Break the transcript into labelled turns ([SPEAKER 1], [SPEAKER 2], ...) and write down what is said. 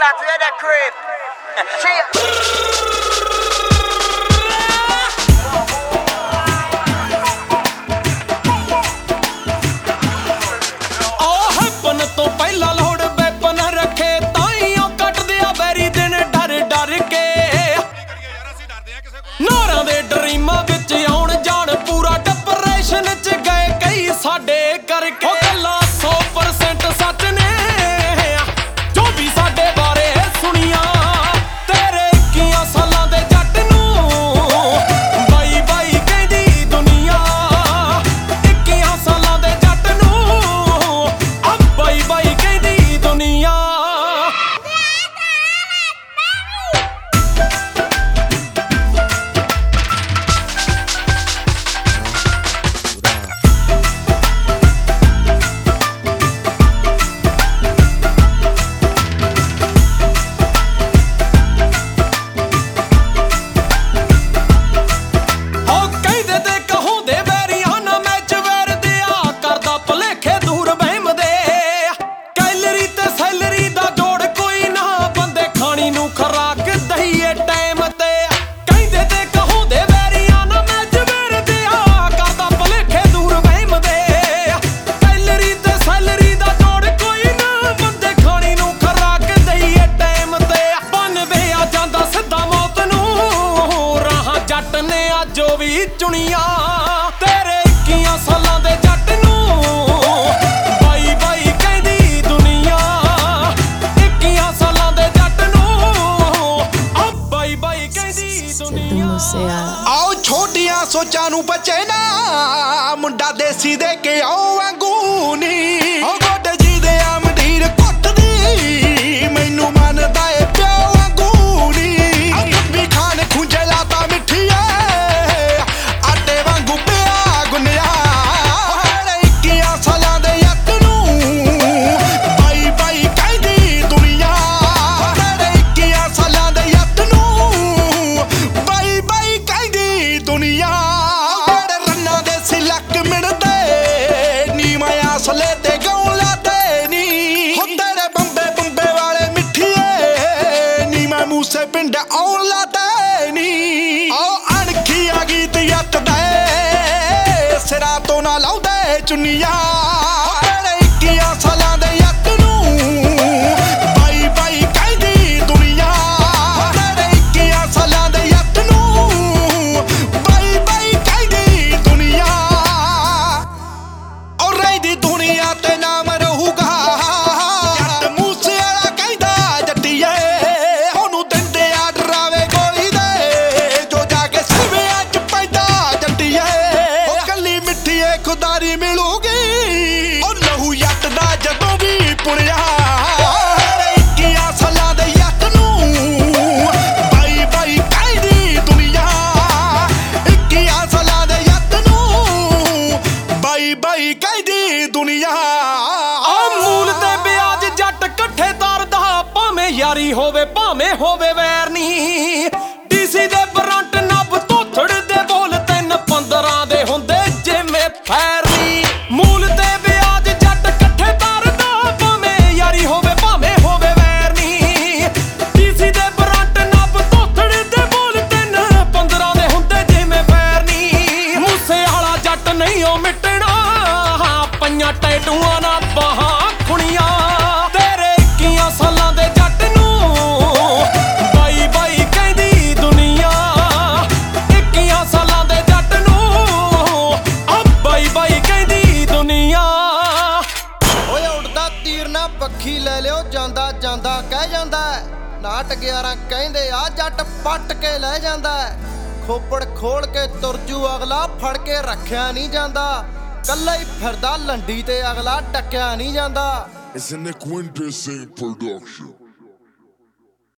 [SPEAKER 1] lot to that crib.
[SPEAKER 2] See ya. ਨੇ ਅੱਜੋ ਵੀ ਚੁਣੀਆਂ। ਤੇਰੇ 21 ਸਾਲਾਂ ਦੇ ਜੱਟ ਨੂੰ ਬਾਈ ਬਾਈ ਕਹਿੰਦੀ ਦੁਨੀਆ। 21 ਸਾਲਾਂ ਦੇ ਜੱਟ ਨੂੰ ਆ ਬਾਈ ਬਾਈ ਕਹਿੰਦੀ ਦੁਨੀਆ।
[SPEAKER 3] ਆਓ ਛੋਟੀਆਂ ਸੋਚਾਂ ਨੂੰ ਬਚੇ ਨਾ, ਮੁੰਡਾ ਦੇਸੀ ਦੇ ਕੇ ਆਓ ਵਾਂਗੂ ਨੀ। ਮਿਣਦੇ ਨੀ, ਮੈਂ ਅਸਲੇ ਤੇ ਗਾਉਂ ਲਾਤੇ ਨੀ। ਹੋ ਤੇਰੇ ਬੰਬੇ ਬੰਬੇ ਵਾਲੇ ਮਿੱਠੀਏ ਨੀ, ਮੈਂ ਮੂਸੇ ਪਿੰਡ ਆਉਣ ਲਾਤੇ ਨੀ। ਆਓ ਅਣਖੀ ਆ ਗੀਤ ਯੱਤ ਦੇ, ਸਿਰਾਂ ਤੋਂ ਨਾ ਲਾਉਂਦੇ ਚੁੰਨੀਆਂ।
[SPEAKER 2] ਭਾਵੇਂ ਹੋਵੇ ਭਾਵੇਂ ਹੋਵੇ ਵੈਰ ਨਹੀਂ ਡੀਸੀ ਦੇ ਬਰੰਟ ਨੱਬ ਧੋਥੜ ਦੇ ਬੋਲ ਤਿੰਨ 15 ਦੇ ਹੁੰਦੇ ਜਿਵੇਂ ਫੈਰ ਨਹੀਂ ਮੂਲ ਤੇ ਵਿਆਜ ਜੱਟ ਇਕੱਠੇ ਤਰਦਾ ਭਾਵੇਂ ਯਾਰੀ ਹੋਵੇ, ਭਾਵੇਂ ਹੋਵੇ ਵੈਰ ਨਹੀਂ ਡੀਸੀ ਦੇ ਬਰੰਟ ਨੱਬ ਧੋਥੜ ਦੇ ਬੋਲ ਤਿੰਨ 15 ਦੇ ਹੁੰਦੇ ਜਿਵੇਂ ਫੈਰ ਨਹੀਂ ਮੂਸੇ ਵਾਲਾ ਜੱਟ ਨਹੀਂ ਉਹ ਮਿਟਣਾ ਪੰਜਾਂ ਟੈਟੂਆਂ
[SPEAKER 4] ਲਿਓ ਜਾਂਦਾ, ਕਹਿ ਜਾਂਦਾ ਹੈ। ਨਾਟ 11 ਕਹਿੰਦੇ ਆ, ਜੱਟ ਪੱਟ ਕੇ ਲੈ ਜਾਂਦਾ ਖੋਪੜ ਖੋਲ ਕੇ ਤੁਰਜੂ ਅਗਲਾ ਫੜ ਕੇ ਰੱਖਿਆ ਨਹੀਂ ਜਾਂਦਾ ਕੱਲਾ ਹੀ ਫਿਰਦਾ, ਲੰਡੀ ਤੇ ਅਗਲਾ ਟੱਕਿਆ ਨਹੀਂ ਜਾਂਦਾ
[SPEAKER 5] It's an Equindre production.